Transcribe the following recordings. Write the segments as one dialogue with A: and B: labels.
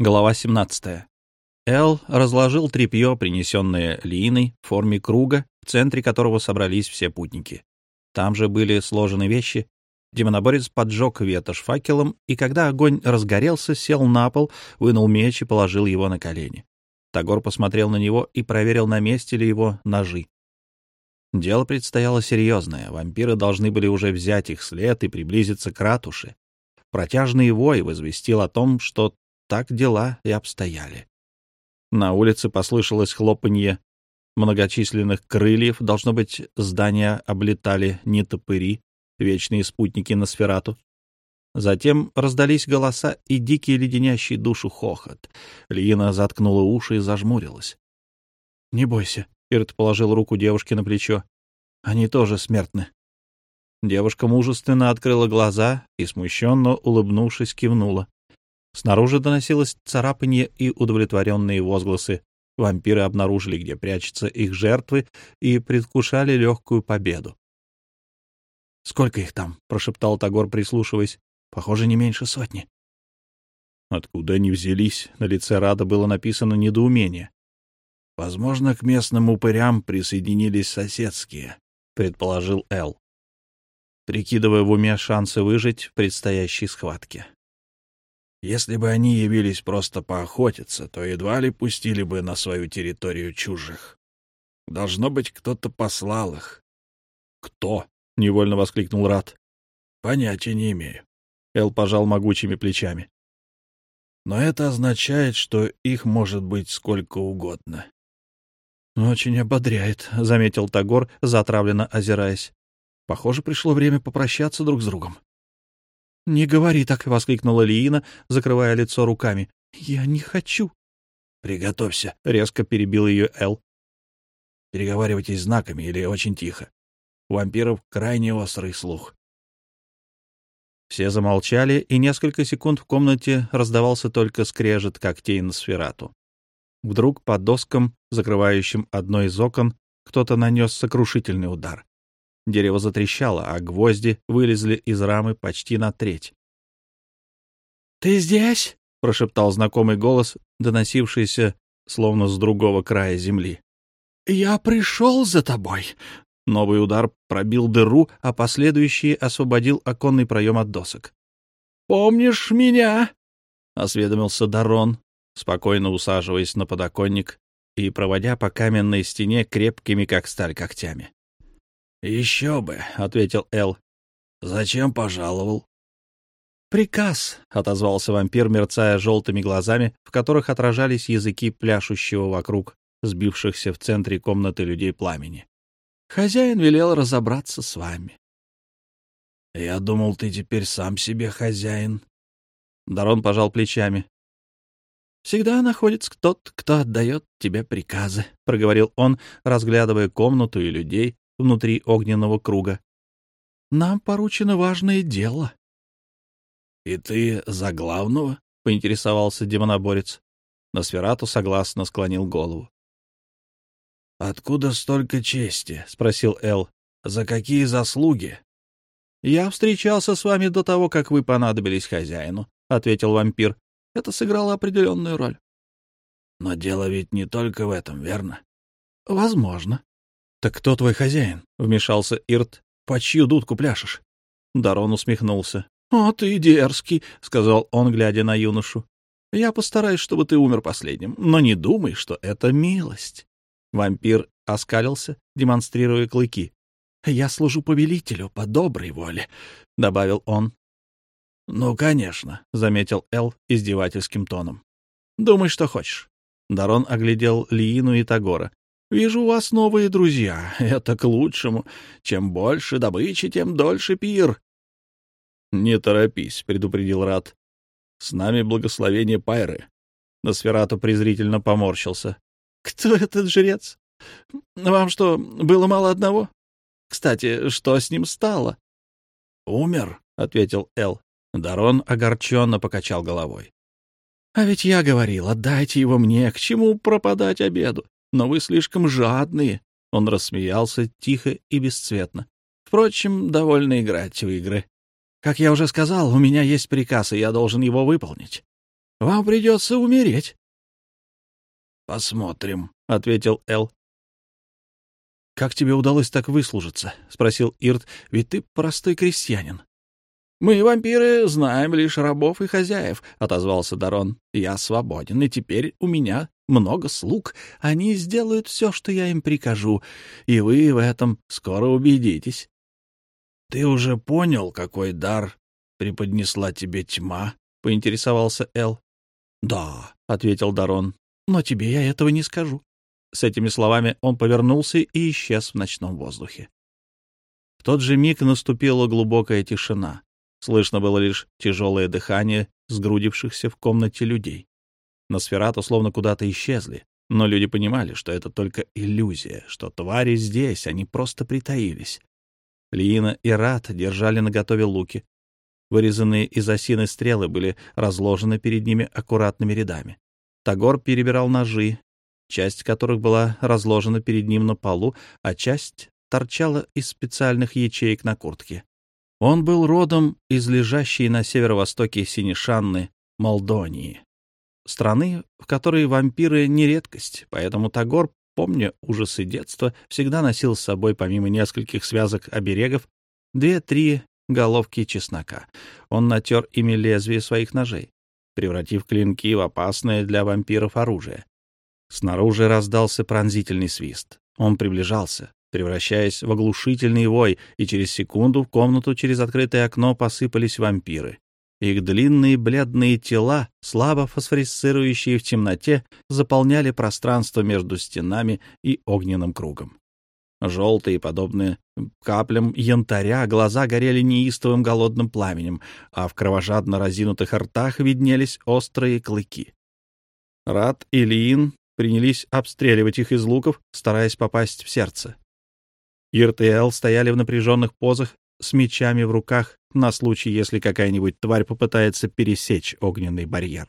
A: Глава 17. Эл разложил тряпье, принесенное Лииной, в форме круга, в центре которого собрались все путники. Там же были сложены вещи. Демоноборец поджег ветошь факелом, и когда огонь разгорелся, сел на пол, вынул меч и положил его на колени. Тагор посмотрел на него и проверил, на месте ли его ножи. Дело предстояло серьезное. Вампиры должны были уже взять их след и приблизиться к ратуше. Протяжный вой возвестил о том, что так дела и обстояли. На улице послышалось хлопанье многочисленных крыльев. Должно быть, здания облетали не топыри, вечные спутники на сферату. Затем раздались голоса и дикий леденящий душу хохот. Лина заткнула уши и зажмурилась. — Не бойся, — Ирт положил руку девушке на плечо. — Они тоже смертны. Девушка мужественно открыла глаза и, смущенно улыбнувшись, кивнула. Снаружи доносилось царапанье и удовлетворенные возгласы. Вампиры обнаружили, где прячутся их жертвы, и предвкушали легкую победу. — Сколько их там? — прошептал Тагор, прислушиваясь. — Похоже, не меньше сотни. Откуда они взялись? На лице Рада было написано недоумение. — Возможно, к местным упырям присоединились соседские, — предположил Эл, прикидывая в уме шансы выжить в предстоящей схватке. Если бы они явились просто поохотиться, то едва ли пустили бы на свою территорию чужих. Должно быть, кто-то послал их. — Кто? — невольно воскликнул Рат. — Понятия не имею. Эл пожал могучими плечами. — Но это означает, что их может быть сколько угодно. — Очень ободряет, — заметил Тагор, затравленно озираясь. — Похоже, пришло время попрощаться друг с другом. «Не говори так!» — воскликнула Лиина, закрывая лицо руками. «Я не хочу!» «Приготовься!» — резко перебил ее Эл. «Переговаривайтесь знаками или очень тихо. У вампиров крайне острый слух». Все замолчали, и несколько секунд в комнате раздавался только скрежет когтей на сферату. Вдруг под доскам, закрывающим одно из окон, кто-то нанес сокрушительный удар. Дерево затрещало, а гвозди вылезли из рамы почти на треть. «Ты здесь?» — прошептал знакомый голос, доносившийся словно с другого края земли. «Я пришел за тобой!» Новый удар пробил дыру, а последующий освободил оконный проем от досок. «Помнишь меня?» — осведомился Дарон, спокойно усаживаясь на подоконник и проводя по каменной стене крепкими, как сталь, когтями. «Еще бы», — ответил Эл. «Зачем пожаловал?» «Приказ», — отозвался вампир, мерцая желтыми глазами, в которых отражались языки пляшущего вокруг сбившихся в центре комнаты людей пламени. «Хозяин велел разобраться с вами». «Я думал, ты теперь сам себе хозяин». Дарон пожал плечами. «Всегда находится кто-то, кто отдает тебе приказы», — проговорил он, разглядывая комнату и людей, внутри огненного круга. «Нам поручено важное дело». «И ты за главного?» — поинтересовался демоноборец. Носферату согласно склонил голову. «Откуда столько чести?» — спросил Эл. «За какие заслуги?» «Я встречался с вами до того, как вы понадобились хозяину», — ответил вампир. «Это сыграло определенную роль». «Но дело ведь не только в этом, верно?» «Возможно», «Так кто твой хозяин?» — вмешался Ирт. «По чью дудку пляшешь?» Дарон усмехнулся. «О, ты дерзкий», — сказал он, глядя на юношу. «Я постараюсь, чтобы ты умер последним, но не думай, что это милость». Вампир оскалился, демонстрируя клыки. «Я служу повелителю по доброй воле», — добавил он. «Ну, конечно», — заметил Эл издевательским тоном. «Думай, что хочешь». Дарон оглядел Лиину и Тагора. Вижу у вас новые друзья. Это к лучшему. Чем больше добычи, тем дольше пир. — Не торопись, — предупредил Рат. — С нами благословение Пайры. Носферату презрительно поморщился. — Кто этот жрец? Вам что, было мало одного? Кстати, что с ним стало? — Умер, — ответил Эл. Дарон огорченно покачал головой. — А ведь я говорил, отдайте его мне, к чему пропадать обеду? Но вы слишком жадные. Он рассмеялся тихо и бесцветно. Впрочем, довольно играть в игры. Как я уже сказал, у меня есть приказ, и я должен его выполнить. Вам придется умереть.
B: — Посмотрим, — ответил Эл.
A: — Как тебе удалось так выслужиться? — спросил Ирт. — Ведь ты простой крестьянин. — Мы, вампиры, знаем лишь рабов и хозяев, — отозвался Дарон. — Я свободен, и теперь у меня много слуг. Они сделают все, что я им прикажу, и вы в этом скоро убедитесь.
B: — Ты уже понял, какой дар преподнесла тебе тьма? — поинтересовался Эл.
A: — Да, — ответил Дарон, — но тебе я этого не скажу. С этими словами он повернулся и исчез в ночном воздухе. В тот же миг наступила глубокая тишина. Слышно было лишь тяжелое дыхание сгрудившихся в комнате людей. Носферату словно куда-то исчезли, но люди понимали, что это только иллюзия, что твари здесь, они просто притаились. Лиина и Рат держали наготове луки. Вырезанные из осины стрелы были разложены перед ними аккуратными рядами. Тагор перебирал ножи, часть которых была разложена перед ним на полу, а часть торчала из специальных ячеек на куртке. Он был родом из лежащей на северо-востоке Синишанны, Молдонии, страны, в которой вампиры не редкость, поэтому Тагор, помня ужасы детства, всегда носил с собой, помимо нескольких связок оберегов, две-три головки чеснока. Он натер ими лезвие своих ножей, превратив клинки в опасное для вампиров оружие. Снаружи раздался пронзительный свист. Он приближался превращаясь в оглушительный вой, и через секунду в комнату через открытое окно посыпались вампиры. Их длинные бледные тела, слабо фосфорисцирующие в темноте, заполняли пространство между стенами и огненным кругом. Желтые, подобные каплям янтаря, глаза горели неистовым голодным пламенем, а в кровожадно разинутых ртах виднелись острые клыки. Рад и Лиин принялись обстреливать их из луков, стараясь попасть в сердце. Ирт и Эл стояли в напряженных позах с мечами в руках на случай, если какая-нибудь тварь попытается пересечь огненный барьер.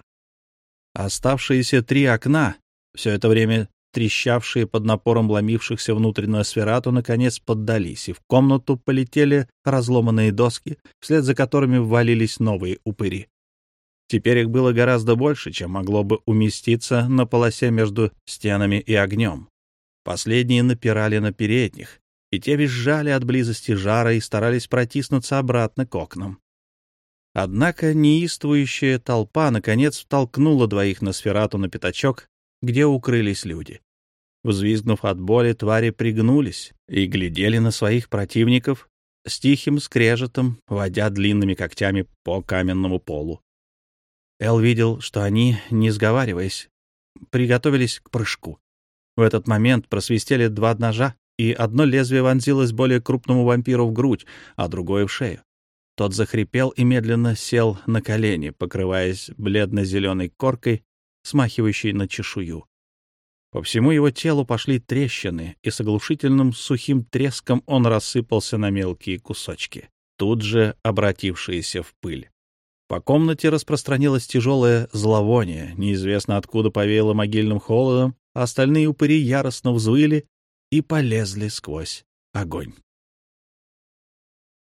A: Оставшиеся три окна, все это время трещавшие под напором ломившихся внутрь сферату, наконец поддались, и в комнату полетели разломанные доски, вслед за которыми ввалились новые упыри. Теперь их было гораздо больше, чем могло бы уместиться на полосе между стенами и огнем. Последние напирали на передних, и те визжали от близости жара и старались протиснуться обратно к окнам. Однако неистующая толпа наконец втолкнула двоих на сферату на пятачок, где укрылись люди. Взвизгнув от боли, твари пригнулись и глядели на своих противников с тихим скрежетом, водя длинными когтями по каменному полу. Эл видел, что они, не сговариваясь, приготовились к прыжку. В этот момент просвистели два ножа, и одно лезвие вонзилось более крупному вампиру в грудь, а другое — в шею. Тот захрипел и медленно сел на колени, покрываясь бледно-зеленой коркой, смахивающей на чешую. По всему его телу пошли трещины, и с оглушительным сухим треском он рассыпался на мелкие кусочки, тут же обратившиеся в пыль. По комнате распространилось тяжелое зловоние, неизвестно откуда повеяло могильным холодом, а остальные упыри яростно взвыли и полезли сквозь огонь.